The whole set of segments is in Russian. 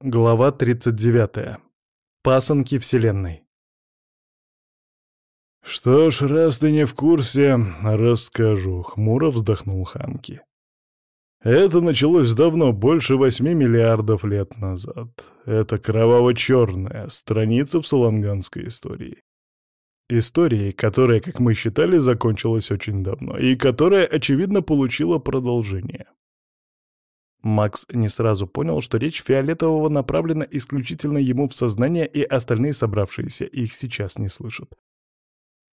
Глава 39. Пасынки Вселенной. «Что ж, раз ты не в курсе, расскажу», — хмуро вздохнул Хамки. «Это началось давно, больше восьми миллиардов лет назад. Это кроваво-черная страница в саланганской истории. Истории, которая, как мы считали, закончилась очень давно, и которая, очевидно, получила продолжение». Макс не сразу понял, что речь Фиолетового направлена исключительно ему в сознание, и остальные собравшиеся их сейчас не слышат.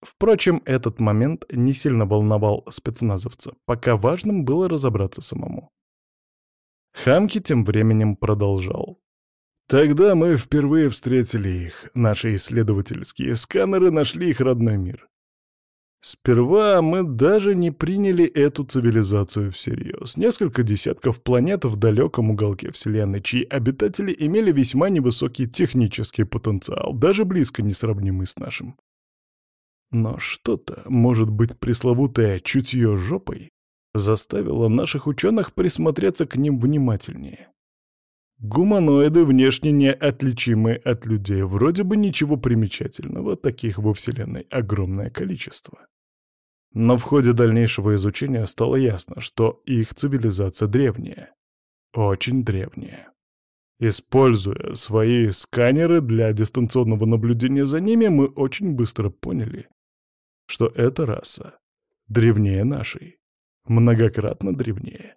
Впрочем, этот момент не сильно волновал спецназовца, пока важным было разобраться самому. Хамки тем временем продолжал. «Тогда мы впервые встретили их. Наши исследовательские сканеры нашли их родной мир. Сперва мы даже не приняли эту цивилизацию всерьез. Несколько десятков планет в далеком уголке Вселенной, чьи обитатели имели весьма невысокий технический потенциал, даже близко не сравнимый с нашим. Но что-то, может быть, пресловутое чутье жопой, заставило наших ученых присмотреться к ним внимательнее. Гуманоиды внешне неотличимы от людей, вроде бы ничего примечательного, таких во Вселенной огромное количество. Но в ходе дальнейшего изучения стало ясно, что их цивилизация древняя. Очень древняя. Используя свои сканеры для дистанционного наблюдения за ними, мы очень быстро поняли, что эта раса древнее нашей. Многократно древнее.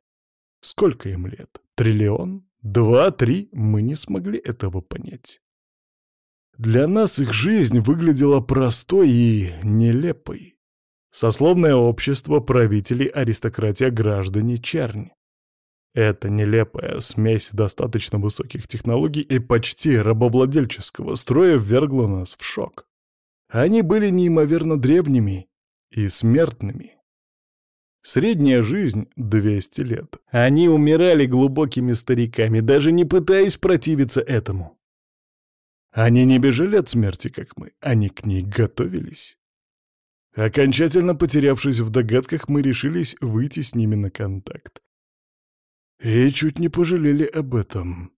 Сколько им лет? Триллион? Два, три? Мы не смогли этого понять. Для нас их жизнь выглядела простой и нелепой. Сословное общество, правители, аристократия, граждане, чернь. Эта нелепая смесь достаточно высоких технологий и почти рабовладельческого строя ввергла нас в шок. Они были неимоверно древними и смертными. Средняя жизнь — 200 лет. Они умирали глубокими стариками, даже не пытаясь противиться этому. Они не бежали от смерти, как мы, они к ней готовились. Окончательно потерявшись в догадках, мы решились выйти с ними на контакт. И чуть не пожалели об этом.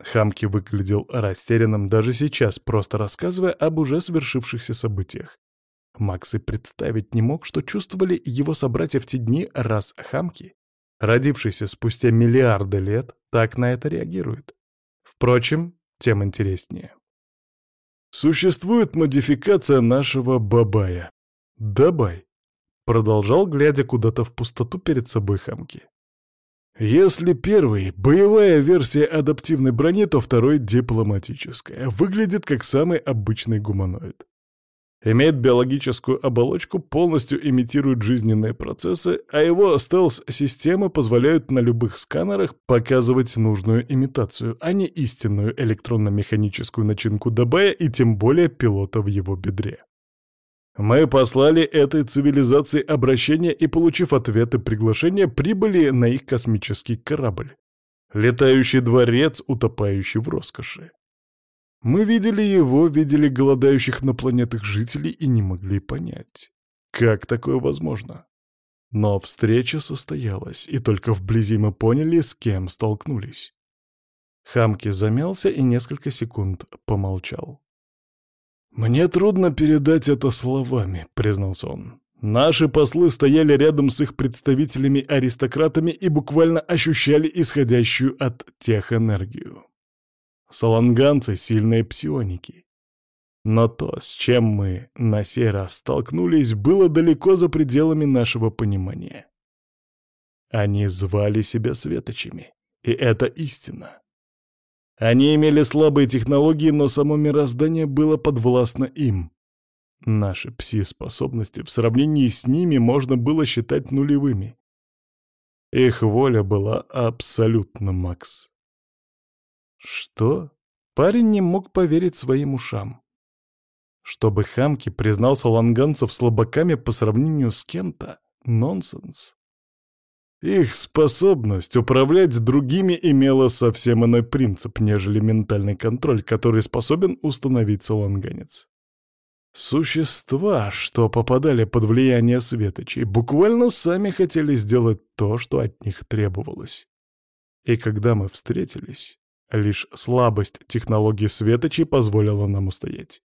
Хамки выглядел растерянным даже сейчас, просто рассказывая об уже свершившихся событиях. Макс и представить не мог, что чувствовали его собратья в те дни, раз Хамки, родившийся спустя миллиарды лет, так на это реагирует. Впрочем, тем интереснее. Существует модификация нашего Бабая. «Дабай», — продолжал, глядя куда-то в пустоту перед собой хамки. «Если первый — боевая версия адаптивной брони, то второй — дипломатическая. Выглядит как самый обычный гуманоид. Имеет биологическую оболочку, полностью имитирует жизненные процессы, а его стелс-системы позволяют на любых сканерах показывать нужную имитацию, а не истинную электронно-механическую начинку Дабая и тем более пилота в его бедре. Мы послали этой цивилизации обращение и, получив ответы приглашения, прибыли на их космический корабль. Летающий дворец, утопающий в роскоши. Мы видели его, видели голодающих на планетах жителей и не могли понять, как такое возможно. Но встреча состоялась, и только вблизи мы поняли, с кем столкнулись. Хамки замялся и несколько секунд помолчал. «Мне трудно передать это словами», — признался он. «Наши послы стояли рядом с их представителями-аристократами и буквально ощущали исходящую от тех энергию. Саланганцы — сильные псионики. Но то, с чем мы на сей раз столкнулись, было далеко за пределами нашего понимания. Они звали себя светочами, и это истина. Они имели слабые технологии, но само мироздание было подвластно им. Наши пси-способности в сравнении с ними можно было считать нулевыми. Их воля была абсолютно Макс. Что? Парень не мог поверить своим ушам. Чтобы Хамки признался ланганцев слабаками по сравнению с кем-то — нонсенс. Их способность управлять другими имела совсем иной принцип, нежели ментальный контроль, который способен установить саланганец. Существа, что попадали под влияние светочей, буквально сами хотели сделать то, что от них требовалось. И когда мы встретились, Лишь слабость технологии светочей позволила нам устоять.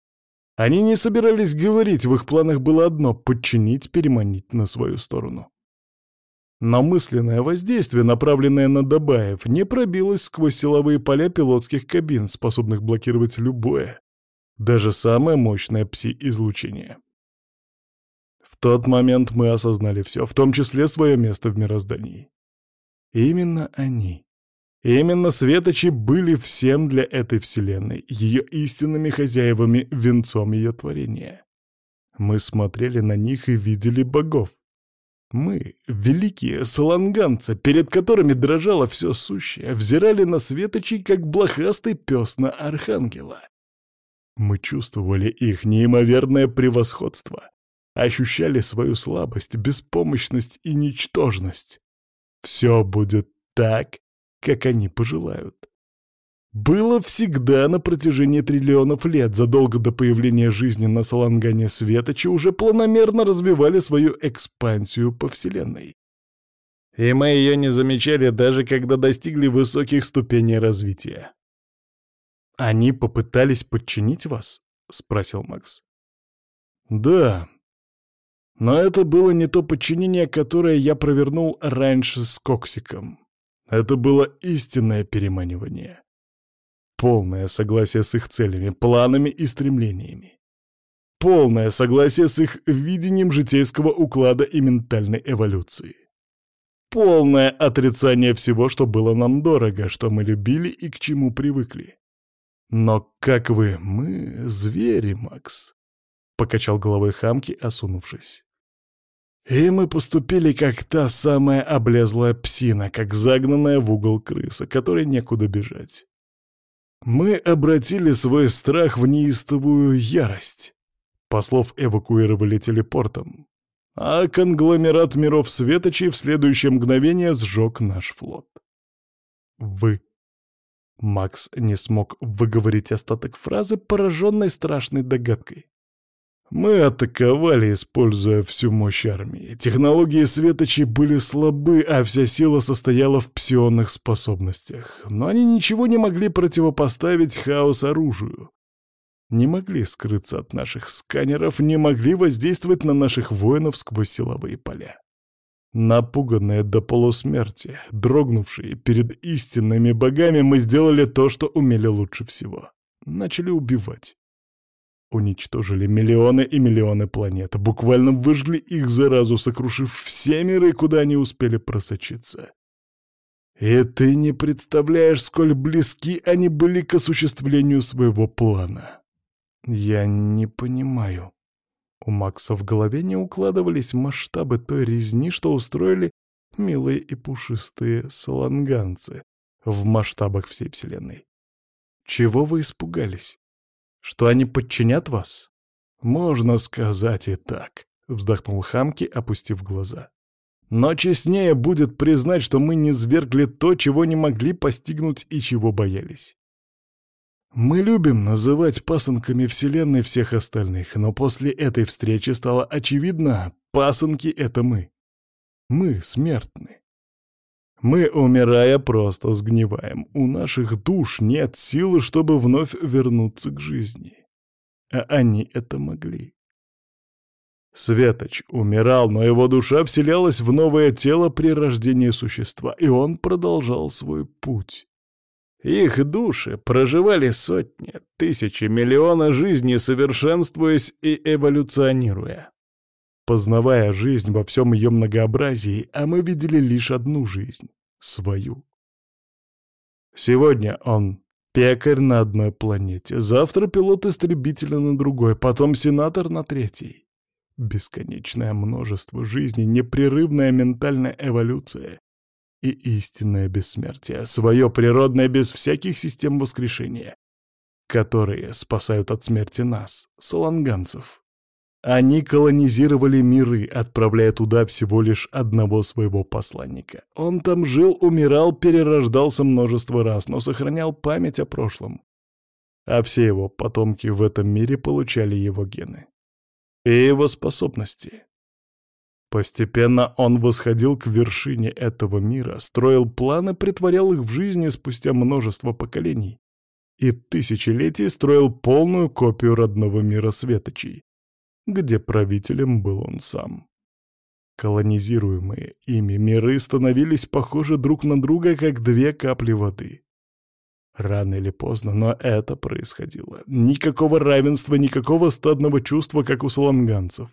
Они не собирались говорить, в их планах было одно — подчинить, переманить на свою сторону. Но мысленное воздействие, направленное на Дабаев, не пробилось сквозь силовые поля пилотских кабин, способных блокировать любое, даже самое мощное пси-излучение. В тот момент мы осознали все, в том числе свое место в мироздании. именно они, именно светочи были всем для этой вселенной, ее истинными хозяевами, венцом ее творения. Мы смотрели на них и видели богов. Мы, великие саланганцы, перед которыми дрожало все сущее, взирали на светочей, как блохастый пес на архангела. Мы чувствовали их неимоверное превосходство, ощущали свою слабость, беспомощность и ничтожность. Все будет так, как они пожелают. Было всегда на протяжении триллионов лет, задолго до появления жизни на Салангане Светочи уже планомерно развивали свою экспансию по Вселенной. И мы ее не замечали даже когда достигли высоких ступеней развития. «Они попытались подчинить вас?» — спросил Макс. «Да. Но это было не то подчинение, которое я провернул раньше с Коксиком. Это было истинное переманивание. Полное согласие с их целями, планами и стремлениями. Полное согласие с их видением житейского уклада и ментальной эволюции. Полное отрицание всего, что было нам дорого, что мы любили и к чему привыкли. Но как вы, мы звери, Макс, — покачал головой хамки, осунувшись. И мы поступили как та самая облезлая псина, как загнанная в угол крыса, которой некуда бежать. Мы обратили свой страх в неистовую ярость. Послов эвакуировали телепортом, а конгломерат миров Светочей в следующее мгновение сжег наш флот. Вы. Макс не смог выговорить остаток фразы, пораженной страшной догадкой. Мы атаковали, используя всю мощь армии. Технологии светочей были слабы, а вся сила состояла в псионных способностях. Но они ничего не могли противопоставить хаос оружию. Не могли скрыться от наших сканеров, не могли воздействовать на наших воинов сквозь силовые поля. Напуганные до полусмерти, дрогнувшие перед истинными богами, мы сделали то, что умели лучше всего. Начали убивать. Уничтожили миллионы и миллионы планет, буквально выжгли их заразу, сокрушив все миры, куда они успели просочиться. И ты не представляешь, сколь близки они были к осуществлению своего плана. Я не понимаю. У Макса в голове не укладывались масштабы той резни, что устроили милые и пушистые саланганцы в масштабах всей Вселенной. Чего вы испугались? Что они подчинят вас? Можно сказать и так, вздохнул Хамки, опустив глаза. Но честнее будет признать, что мы не свергли то, чего не могли постигнуть и чего боялись. Мы любим называть пасынками Вселенной всех остальных, но после этой встречи стало очевидно, пасынки — это мы. Мы смертны. Мы, умирая, просто сгниваем. У наших душ нет силы, чтобы вновь вернуться к жизни. А они это могли. Светоч умирал, но его душа вселялась в новое тело при рождении существа, и он продолжал свой путь. Их души проживали сотни, тысячи, миллионы жизней, совершенствуясь и эволюционируя познавая жизнь во всем ее многообразии, а мы видели лишь одну жизнь — свою. Сегодня он пекарь на одной планете, завтра пилот истребителя на другой, потом сенатор на третьей. Бесконечное множество жизней, непрерывная ментальная эволюция и истинное бессмертие, свое природное без всяких систем воскрешения, которые спасают от смерти нас, саланганцев. Они колонизировали миры, отправляя туда всего лишь одного своего посланника. Он там жил, умирал, перерождался множество раз, но сохранял память о прошлом. А все его потомки в этом мире получали его гены. И его способности. Постепенно он восходил к вершине этого мира, строил планы, притворял их в жизни спустя множество поколений и тысячелетий строил полную копию родного мира Светочей, где правителем был он сам. Колонизируемые ими миры становились похожи друг на друга, как две капли воды. Рано или поздно, но это происходило. Никакого равенства, никакого стадного чувства, как у саланганцев.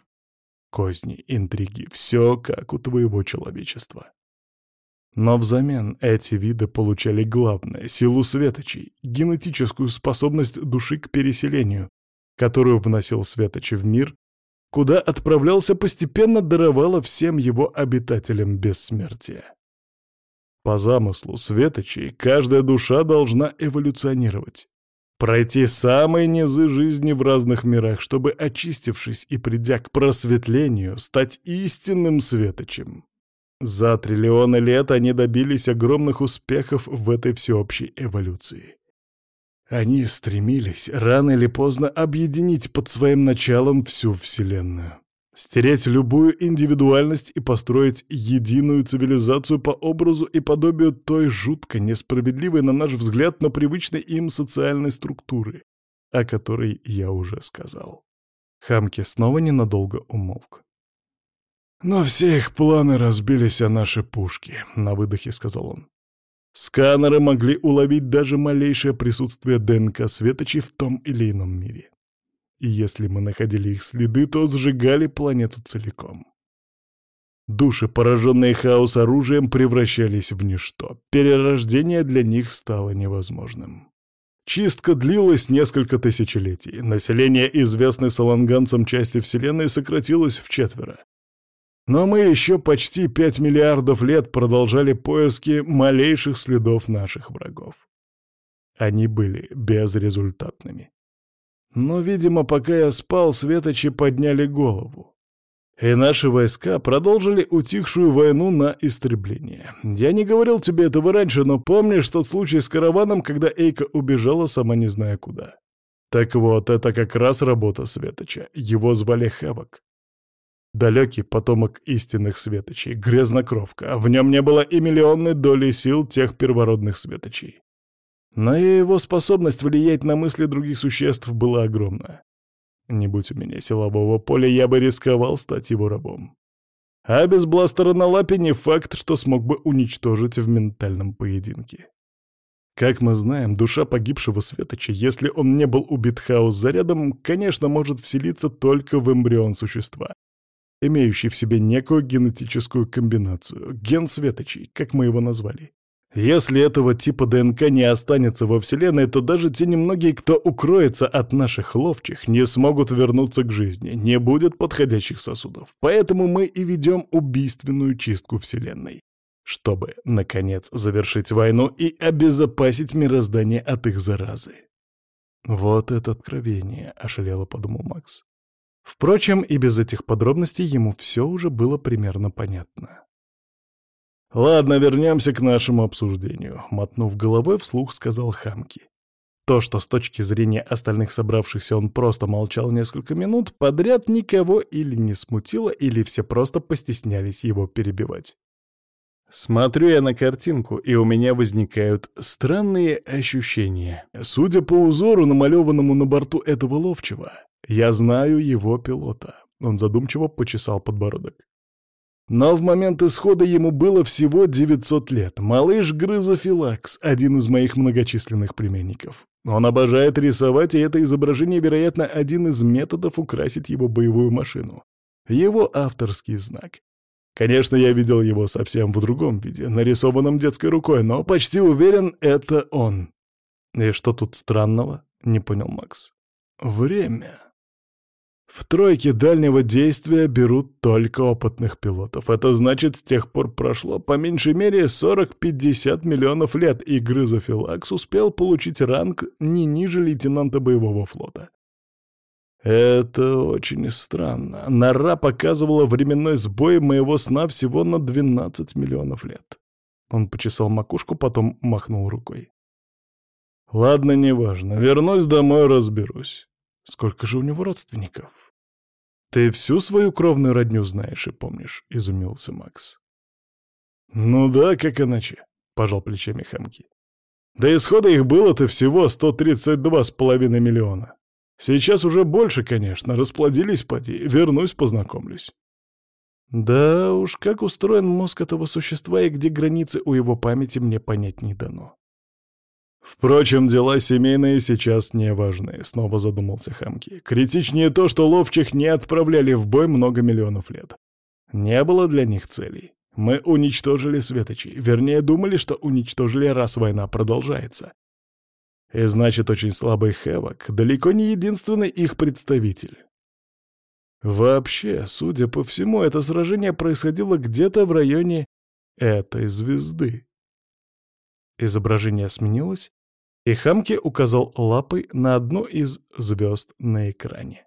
Козни, интриги — все как у твоего человечества. Но взамен эти виды получали главное — силу светочей, генетическую способность души к переселению, которую вносил светочи в мир, куда отправлялся постепенно даровало всем его обитателям бессмертия. По замыслу светочей каждая душа должна эволюционировать, пройти самые низы жизни в разных мирах, чтобы, очистившись и придя к просветлению, стать истинным светочем. За триллионы лет они добились огромных успехов в этой всеобщей эволюции. Они стремились рано или поздно объединить под своим началом всю Вселенную. Стереть любую индивидуальность и построить единую цивилизацию по образу и подобию той жутко несправедливой, на наш взгляд, но привычной им социальной структуры, о которой я уже сказал. Хамки снова ненадолго умолк. «Но все их планы разбились о наши пушки», — на выдохе сказал он. Сканеры могли уловить даже малейшее присутствие ДНК светочей в том или ином мире. И если мы находили их следы, то сжигали планету целиком. Души, пораженные хаос оружием, превращались в ничто. Перерождение для них стало невозможным. Чистка длилась несколько тысячелетий. Население известной саланганцам части Вселенной сократилось в четверо. Но мы еще почти пять миллиардов лет продолжали поиски малейших следов наших врагов. Они были безрезультатными. Но, видимо, пока я спал, светочи подняли голову. И наши войска продолжили утихшую войну на истребление. Я не говорил тебе этого раньше, но помнишь тот случай с караваном, когда Эйка убежала, сама не зная куда? Так вот, это как раз работа Светоча. Его звали Хавок. Далекий потомок истинных светочей, грязнокровка, в нем не было и миллионной доли сил тех первородных светочей. Но и его способность влиять на мысли других существ была огромна. Не будь у меня силового поля, я бы рисковал стать его рабом. А без бластера на лапе не факт, что смог бы уничтожить в ментальном поединке. Как мы знаем, душа погибшего Светоча, если он не был убит хаос зарядом, конечно, может вселиться только в эмбрион существа, имеющий в себе некую генетическую комбинацию, ген светочей, как мы его назвали. Если этого типа ДНК не останется во Вселенной, то даже те немногие, кто укроется от наших ловчих, не смогут вернуться к жизни, не будет подходящих сосудов. Поэтому мы и ведем убийственную чистку Вселенной, чтобы, наконец, завершить войну и обезопасить мироздание от их заразы. «Вот это откровение», — ошалело подумал Макс. Впрочем, и без этих подробностей ему все уже было примерно понятно. «Ладно, вернемся к нашему обсуждению», — мотнув головой, вслух сказал Хамки. То, что с точки зрения остальных собравшихся он просто молчал несколько минут, подряд никого или не смутило, или все просто постеснялись его перебивать. Смотрю я на картинку, и у меня возникают странные ощущения. Судя по узору, намалеванному на борту этого ловчего, я знаю его пилота. Он задумчиво почесал подбородок. Но в момент исхода ему было всего 900 лет. Малыш Грызофилакс, один из моих многочисленных племенников. Он обожает рисовать, и это изображение, вероятно, один из методов украсить его боевую машину. Его авторский знак. Конечно, я видел его совсем в другом виде, нарисованном детской рукой, но почти уверен, это он. И что тут странного? Не понял Макс. Время. В тройке дальнего действия берут только опытных пилотов. Это значит, с тех пор прошло по меньшей мере 40-50 миллионов лет, и Грызофилакс успел получить ранг не ниже лейтенанта боевого флота. Это очень странно. Нора показывала временной сбой моего сна всего на 12 миллионов лет. Он почесал макушку, потом махнул рукой. Ладно, неважно. Вернусь домой, разберусь. Сколько же у него родственников? «Ты всю свою кровную родню знаешь и помнишь», — изумился Макс. «Ну да, как иначе», — пожал плечами Хамки. «До исхода их было-то всего 132,5 миллиона. Сейчас уже больше, конечно, расплодились поди, вернусь познакомлюсь». Да уж, как устроен мозг этого существа и где границы у его памяти мне понять не дано. Впрочем, дела семейные сейчас не важны, снова задумался Хамки. Критичнее то, что ловчих не отправляли в бой много миллионов лет. Не было для них целей. Мы уничтожили светочей, вернее, думали, что уничтожили, раз война продолжается. И значит, очень слабый Хэвок далеко не единственный их представитель. Вообще, судя по всему, это сражение происходило где-то в районе этой звезды. Изображение сменилось, и Хамки указал лапой на одну из звезд на экране.